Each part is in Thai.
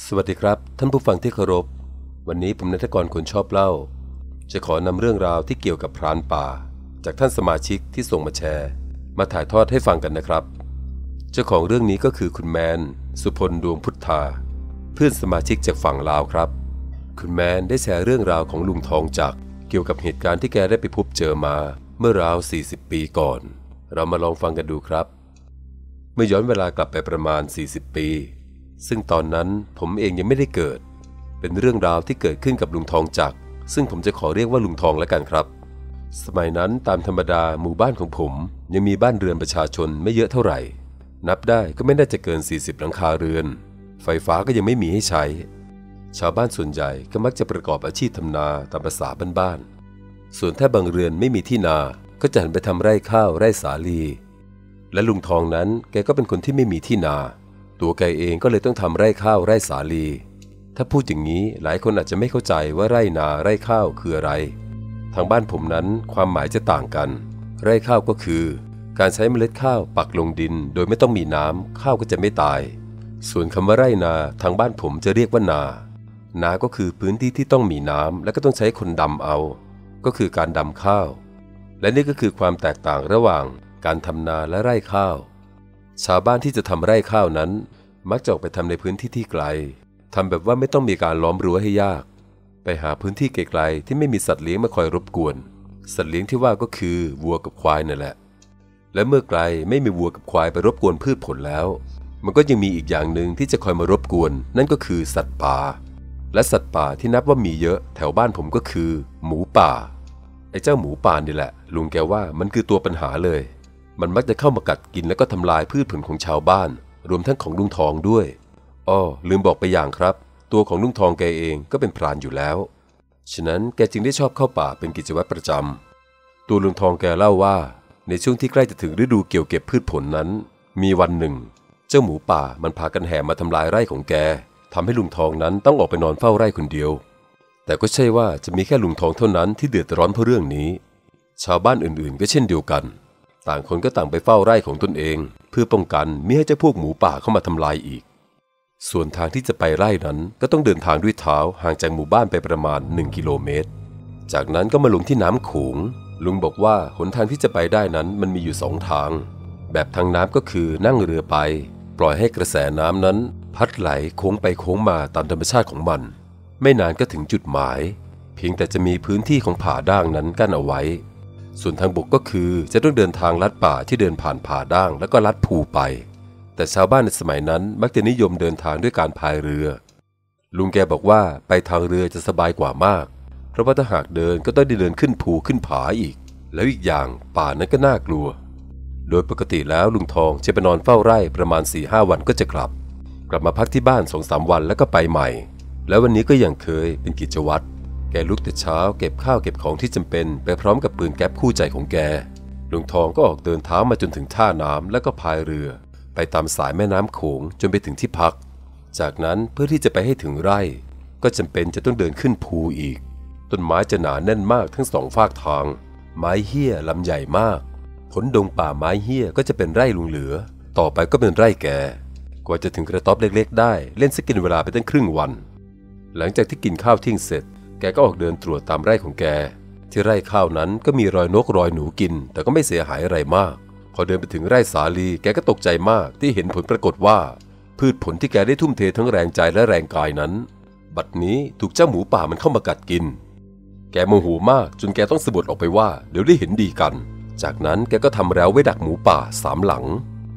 สวัสดีครับ ท่านผู้ฟังที่เคารพ วันนี้ผมนัทกรคนชอบเล่า จะขอนำเรื่องราวที่เกี่ยวกับพรานป่า จากท่านสมาชิกที่ส่งมาแชร์ มาถ่ายทอดให้ฟังกันนะครับ เจ้าของเรื่องนี้ก็คือคุณแมน สุพลดวงพุทธา เพื่อนสมาชิกจากฝั่งลาวครับ คุณแมนได้แชร์เรื่องราวของลุงทองจักเกี่ยวกับเหตุการณ์ที่แกได้ไปพบเจอมา เมื่อราว 40 ปีก่อน เรามาลองฟังกันดูครับ เมื่อย้อนเวลากลับไปประมาณ 40 ปี ซึ่งตอนนั้นผมเองยังไม่ได้เกิด เป็นเรื่องราวที่เกิดขึ้นกับลุงทองจักรซึ่งผมจะขอเรียกว่าลุงทองแล้วกันครับ สมัยนั้นตามธรรมดาหมู่บ้านของผม ยังมีบ้านเรือนประชาชนไม่เยอะเท่าไหร่ นับได้ก็ไม่น่าจะเกิน 40 หลังคาเรือน ไฟฟ้าก็ยังไม่มีให้ใช้ ชาวบ้านส่วนใหญ่ก็มักจะประกอบอาชีพทำนาตามภาษาบ้านๆส่วนถ้าบางเรือนไม่มีที่นาก็จะหันไปทำไร่ข้าวไร่สาลี และลุงทองนั้นแกก็เป็นคนที่ไม่มีที่นา ตัวแกเองก็เลยต้องทำไร่ข้าวไร่สาลี ถ้าพูดอย่างนี้หลายคนอาจจะไม่เข้าใจว่าไร่นาไร่ข้าวคืออะไร ทางบ้านผมนั้นความหมายจะต่างกัน ไร่ข้าวก็คือ การใช้เมล็ดข้าวปักลงดิน โดยไม่ต้องมีน้ำข้าวก็จะไม่ตาย ส่วนคำว่าไร่นาทางบ้านผมจะเรียกว่านา นาก็คือพื้นที่ที่ต้องมีน้ำและก็ต้องใช้คนดำเอา ก็คือการดำข้าว และนี่ก็คือความแตกต่างระหว่างการทำนาและไร่ข้าว ชาวบ้านที่จะทำไร่ข้าวนั้น มักจะออกไปทำในพื้นที่ที่ไกลทำแบบว่าไม่ต้องมีการล้อมรั้วให้ยาก ไปหาพื้นที่ไกลๆที่ไม่มีสัตว์เลี้ยงมาคอยรบกวน สัตว์เลี้ยงที่ว่าก็คือวัวกับควายนั่นแหละ และเมื่อไกลไม่มีวัวกับควายไปรบกวนพืชผลแล้ว มันก็ยังมีอีกอย่างหนึ่งที่จะคอยมารบกวน นั่นก็คือสัตว์ป่า และสัตว์ป่าที่นับว่ามีเยอะแถวบ้านผมก็คือ หมูป่าไอ้เจ้าหมูป่านี่แหละ ลุงแกว่ามันคือตัวปัญหาเลย มันมักจะเข้ามากัดกินแล้วก็ทำลายพืชผลของชาวบ้าน รวมทั้งของลุงทองด้วยอ้อลืมบอกไปอย่างครับ ตัวของลุงทองแกเองก็เป็นพรานอยู่แล้ว ฉะนั้นแกจึงได้ชอบเข้าป่าเป็นกิจวัตรประจำตัวลุงทองแกเล่าว่า ในช่วงที่ใกล้จะถึงฤดูเกี่ยวเก็บพืชผลนั้น มีวันหนึ่ง เจ้าหมูป่ามันพากันแห่มาทำลายไร่ของแกทำให้ลุงทองนั้นต้องออกไปนอนเฝ้าไร่คนเดียว แต่ก็ใช่ว่าจะมีแค่ลุงทองเท่านั้นที่เดือดร้อนเพราะเรื่องนี้ ชาวบ้านอื่นๆ ก็เช่นเดียวกัน ต่างคนก็ต่างไปเฝ้าไร่ของตนเอง เพื่อป้องกันไม่ให้เจ้าพวกหมูป่าเข้ามาทำลายอีก ส่วนทางที่จะไปไร่นั้นก็ต้องเดินทางด้วยเท้าห่างจากหมู่บ้านไปประมาณ 1 กิโลเมตร จากนั้นก็มาลงที่น้ำโขงลุงบอกว่าหนทางที่จะไปได้นั้นมันมีอยู่สองทาง แบบทางน้ำก็คือนั่งเรือไป ปล่อยให้กระแสน้ำนั้น พัดไหลโค้งไปโค้งมาตามธรรมชาติของมัน ไม่นานก็ถึงจุดหมาย เพียงแต่จะมีพื้นที่ของผาด่างนั้นกั้นเอาไว้ ส่วนทางบกก็คือจะต้องเดินทางลัดป่าที่เดินผ่านผาด่างแล้วก็ลัดภูไป แต่ชาวบ้านในสมัยนั้นมักจะนิยมเดินทางด้วยการพายเรือ ลุงแกบอกว่าไปทางเรือจะสบายกว่ามาก เพราะว่าถ้าหากเดินก็ต้องได้เดินขึ้นภูขึ้นผาอีก แล้วอีกอย่างป่านั้นก็น่ากลัว โดยปกติแล้วลุงทองจะไปนอนเฝ้าไร่ประมาณ4ีหวันก็จะกลับ กลับมาพักที่บ้านสองสามวันแล้วก็ไปใหม่ แล้ววันนี้ก็อยังเคยเป็นกิจวัตร แกลุกแต่เช้าเก็บข้าวเก็บของที่จำเป็น ไปพร้อมกับปืนแก๊ปคู่ใจของแกลุงทองก็ออกเดินเท้ามาจนถึงท่าน้ำแล้วก็พายเรือ ไปตามสายแม่น้ำโขงจนไปถึงที่พัก จากนั้นเพื่อที่จะไปให้ถึงไร่ ก็จำเป็นจะต้องเดินขึ้นภูอีก ต้นไม้จะหนาแน่นมากทั้งสองฝากทาง ไม้เหี้ยลำใหญ่มาก ผลดงป่าไม้เหี้ยก็จะเป็นไร่ลุงเหลือ ต่อไปก็เป็นไร่แกกว่าจะถึงกระต๊อบเล็กๆ ได้เล่นสกกินเวลาไปตั้งครึ่งวัน หลังจากที่กินข้าวเที่ยงเสร็จ แกก็ออกเดินตรวจตามไร่ของแก ที่ไร่ข้าวนั้นก็มีรอยนกรอยหนูกิน แต่ก็ไม่เสียหายอะไรมาก พอเดินไปถึงไร่สาลีแกก็ตกใจมากที่เห็นผลปรากฏว่า พืชผลที่แกได้ทุ่มเททั้งแรงใจและแรงกายนั้น บัดนี้ถูกเจ้าหมูป่ามันเข้ามากัดกิน แกโมโหมากจนแกต้องสะบัดออกไปว่าเดี๋ยวได้เห็นดีกัน จากนั้นแกก็ทำแล้วไว้ดักหมูป่าสามหลัง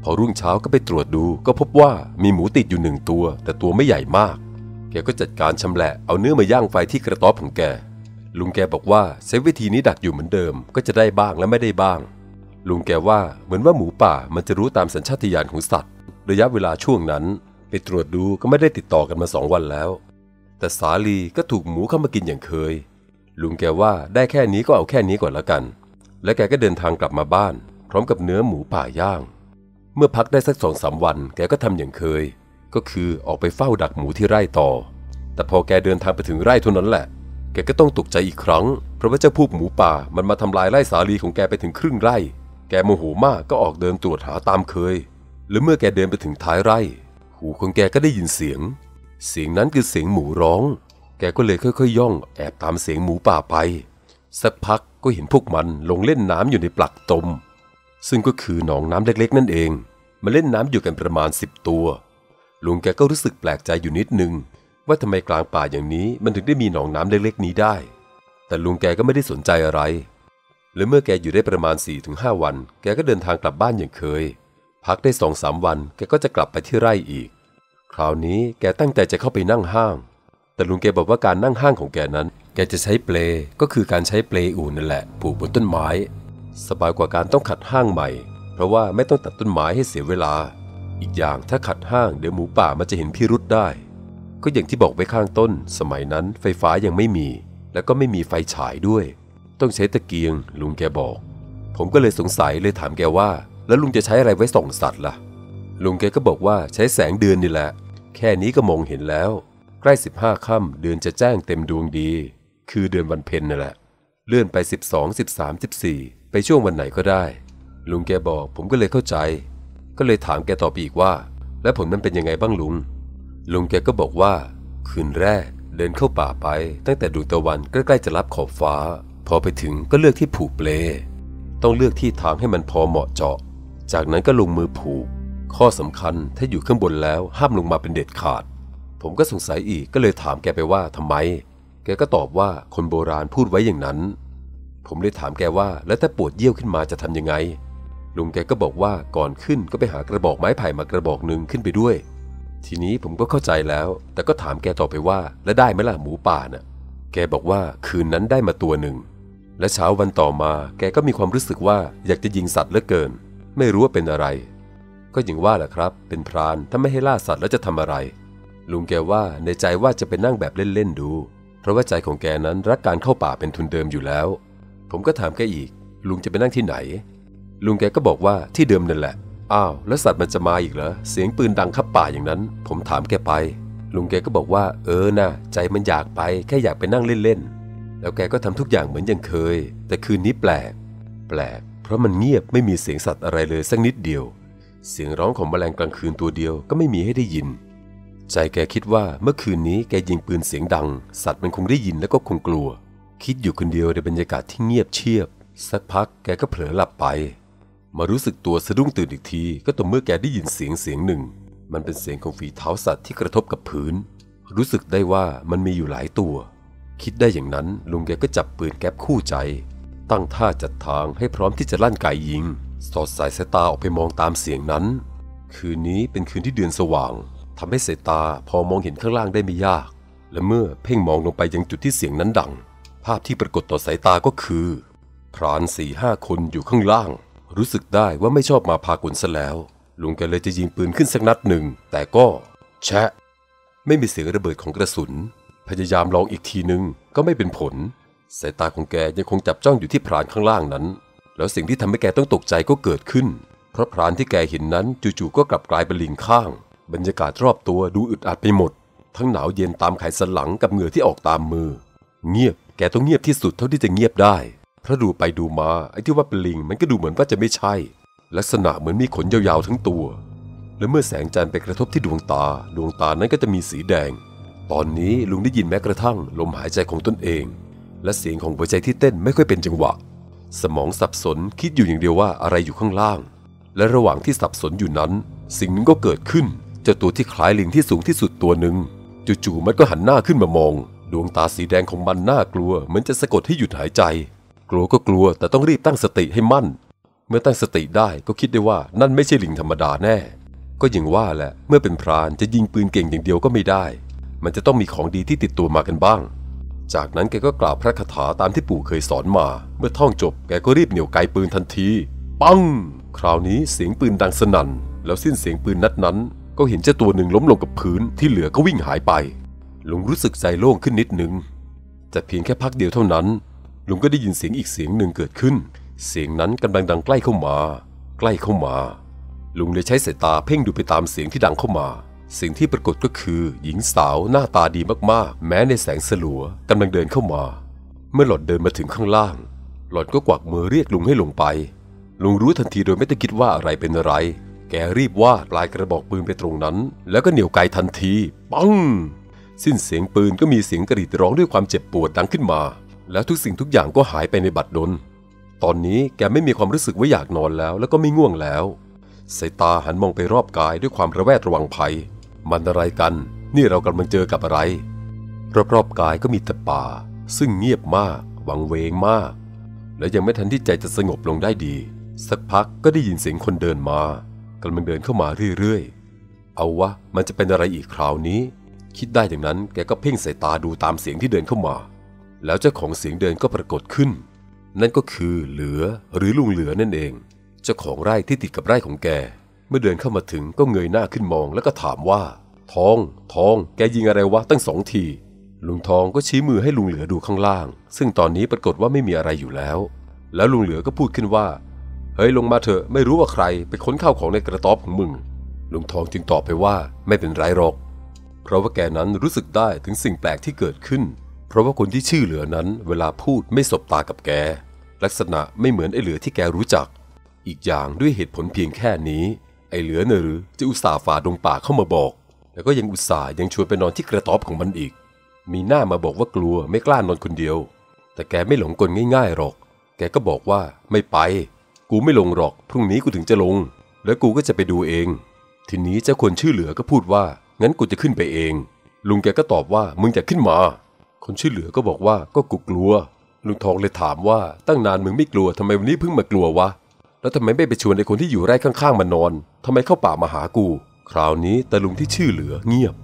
พอรุ่งเช้าก็ไปตรวจดูก็พบว่ามีหมูติดอยู่หนึ่งตัว แต่ตัวไม่ใหญ่มาก กก็จัดการชำแหละเอาเนื้อมาย่างไฟที่กระต๊อบของแก ลุงแกบอกว่าใช้วิธีนี้ดักอยู่เหมือนเดิม ก็จะได้บ้างและไม่ได้บ้าง ลุงแกว่าเหมือนว่าหมูป่ามันจะรู้ตามสัญชาตญาณของสัตว์ ระยะเวลาช่วงนั้น ไปตรวจดูก็ไม่ได้ติดต่อกันมาสองวันแล้ว แต่สาลีก็ถูกหมูเข้ามากินอย่างเคย ลุงแกว่าได้แค่นี้ก็เอาแค่นี้ก่อนล้วกัน และแกก็เดินทางกลับมาบ้าน พร้อมกับเนื้อหมูป่าย่าง เมื่อพักได้สักสองสามวัน แกก็ทำอย่างเคยก็คือออกไปเฝ้าดักหมูที่ไร่ต่อ แต่พอแกเดินทางไปถึงไร่เท่านั้นแหละ แกก็ต้องตกใจอีกครั้ง เพราะว่าเจ้าพวกหมูป่ามันมาทำลายไร่สาลีของแกไปถึงครึ่งไร่ แกโมโหมากก็ออกเดินตรวจหาตามเคย แล้วเมื่อแกเดินไปถึงท้ายไร่ หูของแกก็ได้ยินเสียง เสียงนั้นคือเสียงหมูร้อง แกก็เลยค่อยๆ ย่อง แอบตามเสียงหมูป่าไป สักพักก็เห็นพวกมันลงเล่นน้ำอยู่ในปลักตม ซึ่งก็คือหนองน้ำเล็กๆ นั่นเอง มาเล่นน้ำอยู่กันประมาณสิบตัวลุงแกก็รู้สึกแปลกใจอยู่นิดนึง ว่าทำไมกลางป่าอย่างนี้มันถึงได้มีหนองน้ำเล็กๆนี้ได้ แต่ลุงแกก็ไม่ได้สนใจอะไร และเมื่อแกอยู่ได้ประมาณ 4-5 วัน แกก็เดินทางกลับบ้านอย่างเคย พักได้สองสามวันแกก็จะกลับไปที่ไร่อีก คราวนี้แกตั้งใจจะเข้าไปนั่งห้าง แต่ลุงแกบอกว่าการนั่งห้างของแกนั้น แกจะใช้เปลก็คือการใช้เปลอู่นั่นแหละผูกบนต้นไม้ สบายกว่าการต้องขัดห้างใหม่ เพราะว่าไม่ต้องตัดต้นไม้ให้เสียเวลา อีกอย่างถ้าขัดห้างเดี๋ยวหมูป่ามันจะเห็นพิรุษได้ ก็อย่างที่บอกไว้ข้างต้น สมัยนั้นไฟฟ้ายังไม่มี แล้วก็ไม่มีไฟฉายด้วย ต้องใช้ตะเกียง ลุงแกบอก ผมก็เลยสงสัยเลยถามแกว่า แล้วลุงจะใช้อะไรไว้ส่องสัตว์ล่ะ ลุงแกก็บอกว่าใช้แสงเดือนนี่แหละ แค่นี้ก็มองเห็นแล้ว ใกล้ 15ค่ำเดือนจะแจ้งเต็มดวงดี คือเดือนวันเพ็ญนั่นแหละ เลื่อนไป 12 13 14 ไปช่วงวันไหนก็ได้ ลุงแกบอกผมก็เลยเข้าใจ ก็เลยถามแกต่อไปอีกว่า แล้วผลมันเป็นยังไงบ้างลุง ลุงแกก็บอกว่า คืนแรกเดินเข้าป่าไป ตั้งแต่ดวงตะวันใกล้ๆจะรับขอบฟ้า พอไปถึงก็เลือกที่ผูกเปล ต้องเลือกที่ทางให้มันพอเหมาะเจาะ จากนั้นก็ลงมือผูก ข้อสำคัญถ้าอยู่ข้างบนแล้วห้ามลงมาเป็นเด็ดขาด ผมก็สงสัยอีกก็เลยถามแกไปว่าทำไม แกก็ตอบว่าคนโบราณพูดไว้อย่างนั้น ผมเลยถามแกว่าแล้วถ้าปวดเยี่ยวขึ้นมาจะทำยังไงลุงแกก็บอกว่าก่อนขึ้นก็ไปหากระบอกไม้ไผ่มากระบอกหนึ่งขึ้นไปด้วย ทีนี้ผมก็เข้าใจแล้ว แต่ก็ถามแกต่อไปว่า แล้วได้ไหมล่ะหมูป่าน่ะ แกบอกว่าคืนนั้นได้มาตัวหนึ่ง และเช้าวันต่อมา แกก็มีความรู้สึกว่าอยากจะยิงสัตว์เหลือเกิน ไม่รู้ว่าเป็นอะไร ก็อย่างว่าแหละครับ เป็นพรานถ้าไม่ให้ล่าสัตว์แล้วจะทำอะไร ลุงแกว่าในใจว่าจะไปนั่งแบบเล่นๆดู เพราะว่าใจของแกนั้นรักการเข้าป่าเป็นทุนเดิมอยู่แล้ว ผมก็ถามแกอีก ลุงจะไปนั่งที่ไหน ลุงแกก็บอกว่าที่เดิมนั่นแหละ อ้าว แล้วสัตว์มันจะมาอีกเหรอ เสียงปืนดังขับป่าอย่างนั้น ผมถามแกไป ลุงแกก็บอกว่า เออนะใจมันอยากไป แค่อยากไปนั่งเล่นๆ แล้วแกก็ทำทุกอย่างเหมือนอยังเคย แต่คืนนี้แปลก แปลก เพราะมันเงียบไม่มีเสียงสัตว์อะไรเลยสักนิดเดียว เสียงร้องของแมลงกลางคืนตัวเดียวก็ไม่มีให้ได้ยิน ใจแกคิดว่าเมื่อคืนนี้แกยิงปืนเสียงดัง สัตว์มันคงได้ยินแล้วก็คงกลัว คิดอยู่คนเดียวในบรรยากาศที่เงียบเชียบ สักพักแกก็เผลอหลับไป มารู้สึกตัวสะดุ้งตื่นอีกที ก็ต่อเมื่อแกได้ยินเสียงเสียงหนึ่ง มันเป็นเสียงของฝีเท้าสัตว์ที่กระทบกับพื้น รู้สึกได้ว่ามันมีอยู่หลายตัว คิดได้อย่างนั้นลุงแกก็จับปืนแก๊ปคู่ใจ ตั้งท่าจัดทางให้พร้อมที่จะลั่นไกยิง สอดสายสายตาออกไปมองตามเสียงนั้น คืนนี้เป็นคืนที่เดือนสว่างทำให้สายตาพอมองเห็นข้างล่างได้ไม่ยาก และเมื่อเพ่งมองลงไปยังจุดที่เสียงนั้นดัง ภาพที่ปรากฏต่อสายตาก็คือพรานสี่ห้าคนอยู่ข้างล่าง รู้สึกได้ว่าไม่ชอบมาพากลซะแล้ว ลุงแกเลยจะยิงปืนขึ้นสักนัดหนึ่ง แต่ก็แชะ ไม่มีเสียงระเบิดของกระสุน พยายามลองอีกทีนึงก็ไม่เป็นผล สายตาของแกยังคงจับจ้องอยู่ที่พรานข้างล่างนั้น แล้วสิ่งที่ทำให้แกต้องตกใจก็เกิดขึ้น เพราะพรานที่แกเห็นนั้นจู่ๆก็กลับกลายเป็นลิงข้าง บรรยากาศรอบตัวดูอึดอัดไปหมด ทั้งหนาวเย็นตามไขสันหลังกับเหงื่อที่ออกตามมือ เงียบแกต้องเงียบที่สุดเท่าที่จะเงียบได้ เพราะดูไปดูมาไอ้ที่ว่าเป็นลิงมันก็ดูเหมือนว่าจะไม่ใช่ ลักษณะเหมือนมีขนยาวๆทั้งตัว และเมื่อแสงจันทร์ไปกระทบที่ดวงตา ดวงตานั้นก็จะมีสีแดง ตอนนี้ลุงได้ยินแม้กระทั่งลมหายใจของตนเอง และเสียงของหัวใจที่เต้นไม่ค่อยเป็นจังหวะ สมองสับสนคิดอยู่อย่างเดียวว่าอะไรอยู่ข้างล่าง และระหว่างที่สับสนอยู่นั้น สิ่งนึงก็เกิดขึ้นเจ้าตัวที่คล้ายลิงที่สูงที่สุดตัวหนึ่งจู่ๆมันก็หันหน้าขึ้นมามอง ดวงตาสีแดงของมันน่ากลัวเหมือนจะสะกดให้หยุดหายใจ กลัวก็กลัวแต่ต้องรีบตั้งสติให้มั่น เมื่อตั้งสติได้ก็คิดได้ว่านั่นไม่ใช่ลิงธรรมดาแน่ ก็ย่างว่าแหละเมื่อเป็นพรานจะยิงปืนเก่งอย่างเดียวก็ไม่ได้ มันจะต้องมีของดีที่ติดตัวมากันบ้าง จากนั้นแกก็กล่าวพระคาถาตามที่ปู่เคยสอนมา เมื่อท่องจบแกก็รีบเหนี่ยวไกปืนทันที ปัง คราวนี้เสียงปืนดังสนั่น แล้วสิ้นเสียงปืนนัดนั้น ก็เห็นเจ้าตัวหนึ่งล้มลงกับพื้นที่เหลือก็วิ่งหายไปลุงรู้สึกใจโล่งขึ้นนิดนึงแต่เพียงแค่พักเดียวเท่านั้น ลุงก็ได้ยินเสียงอีกเสียงหนึ่งเกิดขึ้น เสียงนั้นกำลังดังใกล้เข้ามา ใกล้เข้ามา ลุงเลยใช้สายตาเพ่งดูไปตามเสียงที่ดังเข้ามาสิ่งที่ปรากฏก็คือ หญิงสาวหน้าตาดีมากๆ แม้ในแสงสลัวกำลังเดินเข้ามา เมื่อหลอนเดินมาถึงข้างล่าง หลอนก็กวักมือเรียกลุงให้ลงไป ลุงรู้ทันทีโดยไม่ต้องคิดว่าอะไรเป็นอะไร แกรีบว่าดลายกระบอกปืนไปตรงนั้น แล้วก็เหนี่ยวไกทันที ปัง สิ้นเสียงปืนก็มีเสียงกรีดร้องด้วยความเจ็บปวดดังขึ้นมา แล้วทุกสิ่งทุกอย่างก็หายไปในบัดดล ตอนนี้แกไม่มีความรู้สึกว่าอยากนอนแล้ว แล้วก็ไม่ง่วงแล้ว สายตาหันมองไปรอบกายด้วยความระแวดระวังภัย มันอะไรกัน นี่เรากำลังเจอกับอะไร รอบๆกายก็มีแต่ป่า ซึ่งเงียบมากวังเวงมาก และยังไม่ทันที่ใจจะสงบลงได้ดี สักพักก็ได้ยินเสียงคนเดินมากำลังเดินเข้ามาเรื่อยๆ เอาวะ มันจะเป็นอะไรอีกคราวนี้ คิดได้อย่างนั้นแกก็เพ่งสายตาดูตามเสียงที่เดินเข้ามา แล้วเจ้าของเสียงเดินก็ปรากฏขึ้น นั่นก็คือเหลือหรือลุงเหลือนั่นเอง เจ้าของไร่ที่ติดกับไร่ของแก เมื่อเดินเข้ามาถึงก็เงยหน้าขึ้นมองแล้วก็ถามว่า ทอง ทอง แกยิงอะไรวะตั้งสองที ลุงทองก็ชี้มือให้ลุงเหลือดูข้างล่าง ซึ่งตอนนี้ปรากฏว่าไม่มีอะไรอยู่แล้ว แล้วลุงเหลือก็พูดขึ้นว่า เฮ้ยลงมาเถอะไม่รู้ว่าใคร ไปค้นข้าวของในกระต๊อบของมึง ลุงทองจึงตอบไปว่าไม่เป็นไรหรอก เพราะว่าแกนั้นรู้สึกได้ถึงสิ่งแปลกที่เกิดขึ้น ราะว่าคนที่ชื่อเหลือนั้นเวลาพูดไม่สบตากับแก ลักษณะไม่เหมือนไอ้เหลือที่แกรู้จัก อีกอย่างด้วยเหตุผลเพียงแค่นี้ ไอ้เหลือเนหรือจะอุตส่าห์ฝ่าดงป่าเข้ามาบอก แล้วก็ยังอุตส่าห์ยังชวนไปนอนที่กระต๊อบของมันอีก มีหน้ามาบอกว่ากลัวไม่กล้านอนคนเดียว แต่แกไม่หลงกลง่ายๆหรอก แกก็บอกว่าไม่ไป กูไม่ลงหรอก พรุ่งนี้กูถึงจะลง แล้วกูก็จะไปดูเอง ทีนี้เจ้าคนชื่อเหลือก็พูดว่างั้นกูจะขึ้นไปเอง ลุงแกก็ตอบว่ามึงจะขึ้นมา คนชื่อเหลือก็บอกว่าก็กูกลัว ลุงทองเลยถามว่าตั้งนานมึงไม่กลัวทำไมวันนี้เพิ่งมากลัววะ แล้วทำไมไม่ไปชวนไอ้คนที่อยู่ไร่ข้างๆมานอนทำไมเข้าป่ามาหากู คราวนี้แต่ลุงที่ชื่อเหลือเงียบ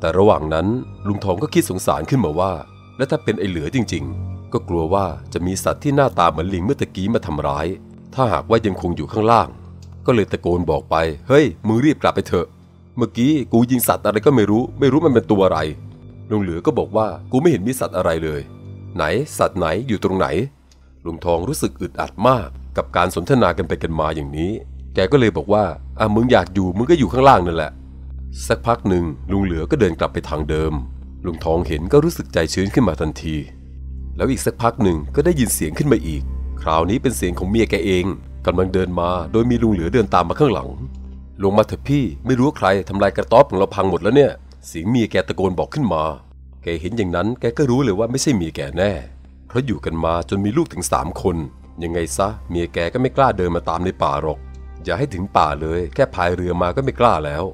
แต่ระหว่างนั้นลุงทองก็คิดสงสารขึ้นมาว่า และถ้าเป็นไอ้เหลือจริง ๆ ก็กลัวว่าจะมีสัตว์ที่หน้าตาเหมือนลิงเมื่อตะกี้มาทำร้าย ถ้าหากว่ายังคงอยู่ข้างล่าง ก็เลยตะโกนบอกไป เฮ้ยมึงรีบกลับไปเถอะ เมื่อกี้กูยิงสัตว์อะไรก็ไม่รู้ ไม่รู้มันเป็นตัวอะไร ลุงเหลือก็บอกว่ากูไม่เห็นมีสัตว์อะไรเลย ไหนสัตว์ไหนอยู่ตรงไหน ลุงทองรู้สึกอึดอัดมาก กับการสนทนากันไปกันมาอย่างนี้ แกก็เลยบอกว่าอะมึงอยากอยู่มึงก็อยู่ข้างล่างนั่นแหละ สักพักหนึ่งลุงเหลือก็เดินกลับไปทางเดิม ลุงทองเห็นก็รู้สึกใจชื้นขึ้นมาทันที แล้วอีกสักพักหนึ่งก็ได้ยินเสียงขึ้นมาอีก คราวนี้เป็นเสียงของเมียแกเองกำลังเดินมา โดยมีลุงเหลือเดินตามมาข้างหลัง ลงมาเถอะพี่ไม่รู้ใครทำลายกระต๊อบของเราพังหมดแล้วเนี่ย เสียงเมียแกตะโกนบอกขึ้นมา แกเห็นอย่างนั้นแกก็รู้เลยว่าไม่ใช่เมียแกแน่ เพราะอยู่กันมาจนมีลูกถึงสามคน ยังไงซะเมียแกก็ไม่กล้าเดินมาตามในป่าหรอก อย่าให้ถึงป่าเลย แค่พายเรือมาก็ไม่กล้าแล้ว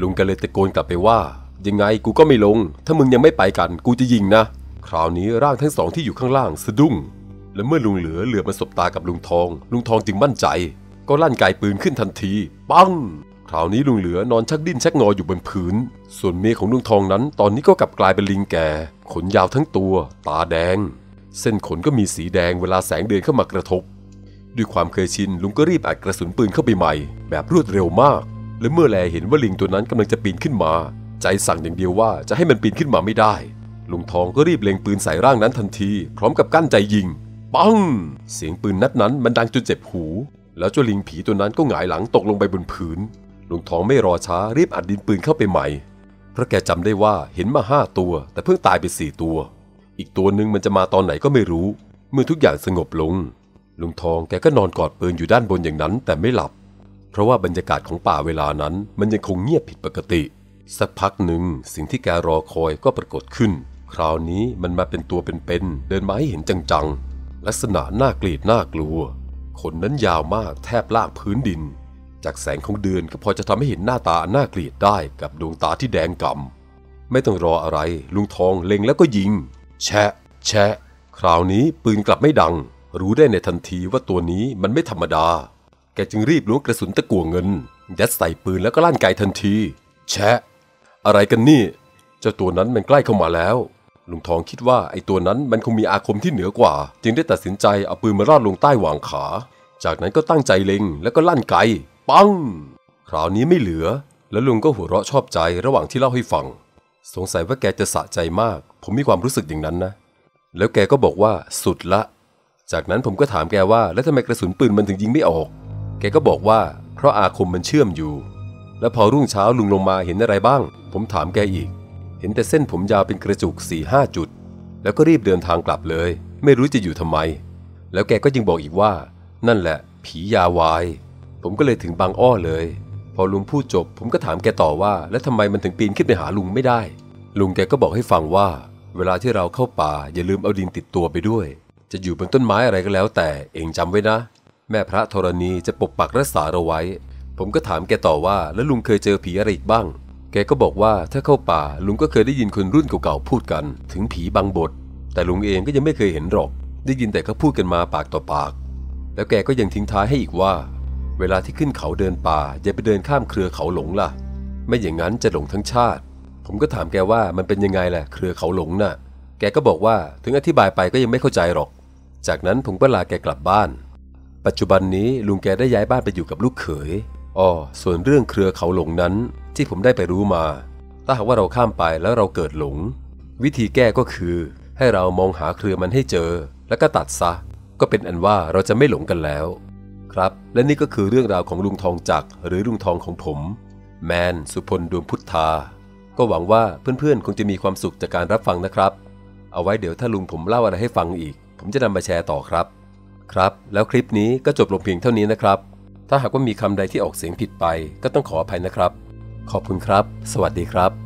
ลุงก็เลยตะโกนกลับไปว่า ยังไงกูก็ไม่ลง ถ้ามึงยังไม่ไปกันกูจะยิงนะ คราวนี้ร่างทั้งสองที่อยู่ข้างล่างสะดุ้ง และเมื่อลุงเหลือเหลือมาสบตากับลุงทอง ลุงทองจึงมั่นใจ ก็ลั่นไกปืนขึ้นทันที ปัง คราวนี้ลุงเหลือนอนชักดิ้นชักงออยู่บนพื้น ส่วนเมียของลุงทองนั้น ตอนนี้ก็กลับกลายเป็นลิงแก่ ขนยาวทั้งตัว ตาแดง เส้นขนก็มีสีแดงเวลาแสงเดือนเข้ามากระทบ ด้วยความเคยชินลุงก็รีบอัดกระสุนปืนเข้าไปใหม่ แบบรวดเร็วมาก และเมื่อแลเห็นว่าลิงตัวนั้นกำลังจะปีนขึ้นมา ใจสั่งอย่างเดียวว่าจะให้มันปีนขึ้นมาไม่ได้ ลุงทองก็รีบเล็งปืนใส่ร่างนั้นทันที พร้อมกับกั้นใจยิง ปัง เสียงปืนนัดนั้นมันดังจนเจ็บหู แล้วเจ้าลิงผีตัวนั้นก็หงายหลังตกลงไปบนพื้น ลุงทองไม่รอช้ารีบอัดดินปืนเข้าไปใหม่ เพราะแกจำได้ว่าเห็นมาห้าตัว แต่เพิ่งตายไปสี่ตัว อีกตัวหนึ่งมันจะมาตอนไหนก็ไม่รู้ เมื่อทุกอย่างสงบลง ลุงทองแกก็นอนกอดปืนอยู่ด้านบนอย่างนั้นแต่ไม่หลับ เพราะว่าบรรยากาศของป่าเวลานั้น มันยังคงเงียบผิดปกติ สักพักหนึ่งสิ่งที่แกรอคอยก็ปรากฏขึ้น คราวนี้มันมาเป็นตัวเป็นๆเดินมาให้เห็นจังๆ ลักษณะน่าเกลียดน่ากลัว ขนนั้นยาวมากแทบลากพื้นดิน จากแสงของเดือนก็พอจะทำให้เห็นหน้าตาน่าเกลียดได้กับดวงตาที่แดงกำไม่ต้องรออะไร ลุงทองเล็งแล้วก็ยิง แชะ แชะ คราวนี้ปืนกลับไม่ดัง รู้ได้ในทันทีว่าตัวนี้มันไม่ธรรมดา แกจึงรีบล้วงกระสุนตะกั่วเงิน ยัดใส่ปืนแล้วก็ลั่นไกทันที แชะ อะไรกันนี่ เจ้าตัวนั้นมันใกล้เข้ามาแล้วลุงทองคิดว่าไอ้ตัวนั้นมันคงมีอาคมที่เหนือกว่า จึงได้ตัดสินใจเอาปืนมาราดลงใต้หว่างขา จากนั้นก็ตั้งใจเล็งแล้วก็ลั่นไก ปัง คราวนี้ไม่เหลือ แล้วลุงก็หัวเราะชอบใจระหว่างที่เล่าให้ฟัง สงสัยว่าแกจะสะใจมาก ผมมีความรู้สึกอย่างนั้นนะ แล้วแกก็บอกว่าสุดละ จากนั้นผมก็ถามแกว่า แล้วทำไมกระสุนปืนมันถึงยิงไม่ออก แกก็บอกว่า เพราะอาคมมันเชื่อมอยู่ แล้วพอรุ่งเช้าลุงลงมาเห็นอะไรบ้าง ผมถามแกอีก เห็นแต่เส้นผมยาวเป็นกระจุก4ี่ห้าจุด แล้วก็รีบเดินทางกลับเลย ไม่รู้จะอยู่ทำไม แล้วแกก็ยังบอกอีกว่า นั่นแหละ ผียาวาย ผมก็เลยถึงบางอ้อเลย พอลุงพูดจบ ผมก็ถามแกต่อว่า แล้วทำไมมันถึงปีนขึ้นไปหาลุงไม่ได้ ลุงแกก็บอกให้ฟังว่า เวลาที่เราเข้าป่าอย่าลืมเอาดินติดตัวไปด้วย จะอยู่บนต้นไม้อะไรก็แล้ว แต่เองจำไว้นะ แม่พระธรณีจะปกปักรักษาเราไว้ ผมก็ถามแกต่อว่าแล้วลุงเคยเจอผีอะไรอีกบ้าง แกก็บอกว่าถ้าเข้าป่าลุงก็เคยได้ยินคนรุ่นเก่าๆพูดกัน ถึงผีบางบท แต่ลุงเองก็ยังไม่เคยเห็นหรอก ได้ยินแต่เขาพูดกันมาปากต่อปาก แล้วแกก็ยังทิ้งท้ายให้อีกว่า เวลาที่ขึ้นเขาเดินป่าอย่าไปเดินข้ามเครือเขาหลงล่ะ ไม่อย่างนั้นจะหลงทั้งชาติ ผมก็ถามแกว่ามันเป็นยังไงแหละเครือเขาหลงน่ะ แกก็บอกว่าถึงอธิบายไปก็ยังไม่เข้าใจหรอก จากนั้นผมก็ลาแกกลับบ้าน ปัจจุบันนี้ลุงแกได้ย้ายบ้านไปอยู่กับลูกเขยอ้อส่วนเรื่องเครือเขาหลงนั้น ที่ผมได้ไปรู้มา ถ้าหากว่าเราข้ามไปแล้วเราเกิดหลง วิธีแก้ก็คือ ให้เรามองหาเครือมันให้เจอ แล้วก็ตัดซะ ก็เป็นอันว่าเราจะไม่หลงกันแล้ว ครับ และนี่ก็คือเรื่องราวของลุงทองจักรหรือลุงทองของผม แมน สุพลดวงพุทธา ก็หวังว่าเพื่อนๆ คงจะมีความสุขจากการรับฟังนะครับ เอาไว้เดี๋ยวถ้าลุงผมเล่าอะไรให้ฟังอีก ผมจะนำมาแชร์ต่อครับ ครับ แล้วคลิปนี้ก็จบลงเพียงเท่านี้นะครับ ถ้าหากว่ามีคำใดที่ออกเสียงผิดไปก็ต้องขออภัยนะครับ ขอบคุณครับ สวัสดีครับ